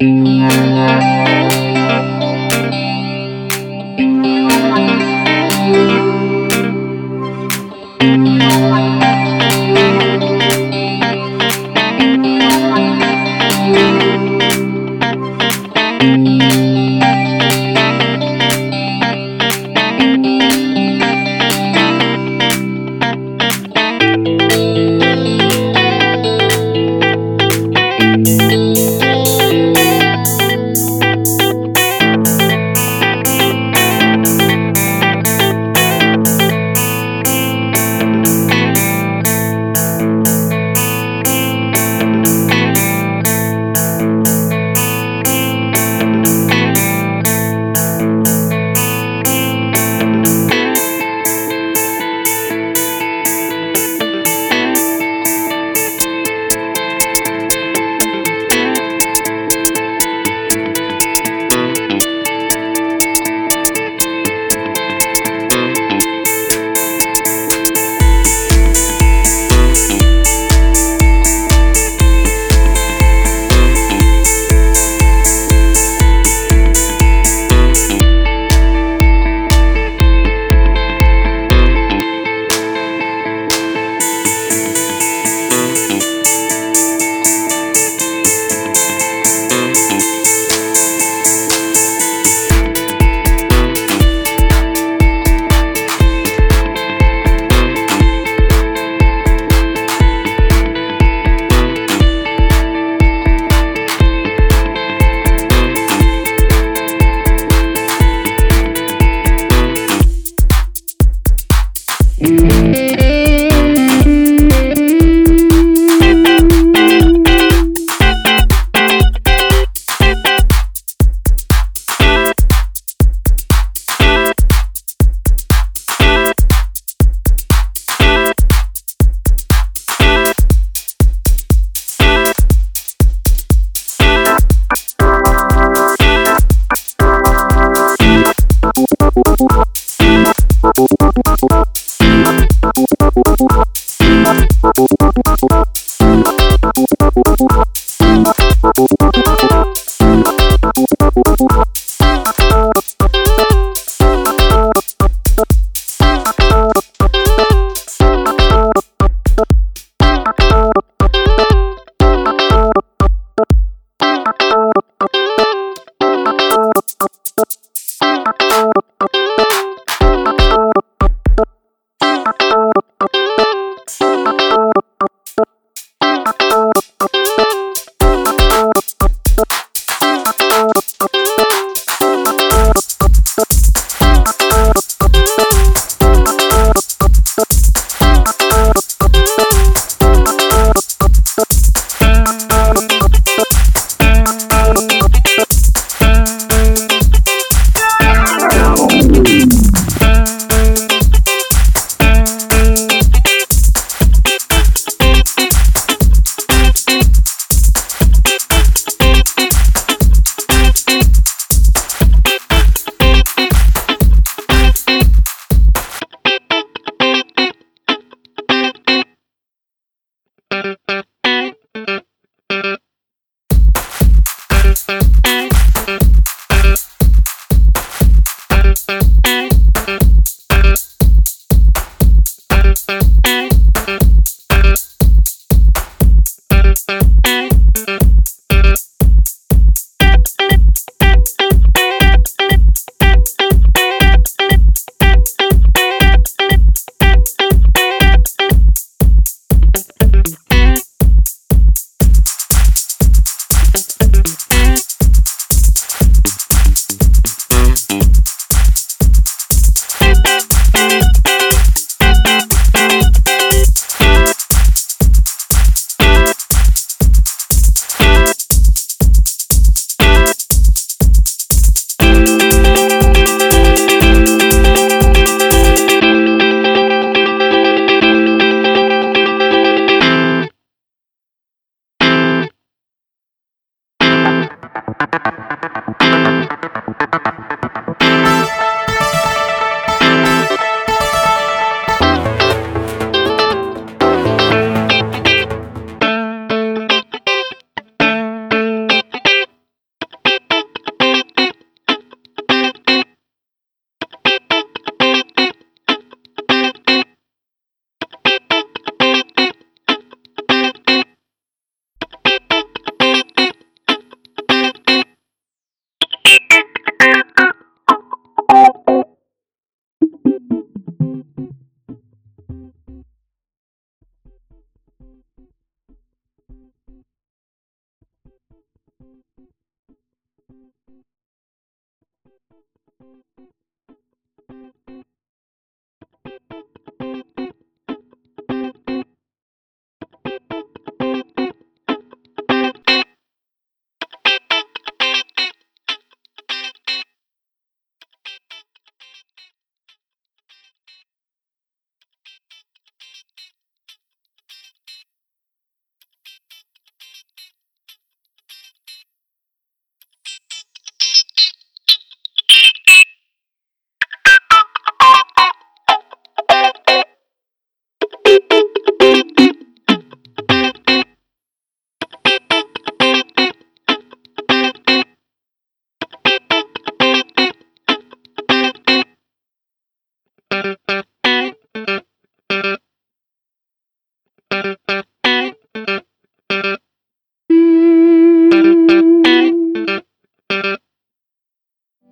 Música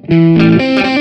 Música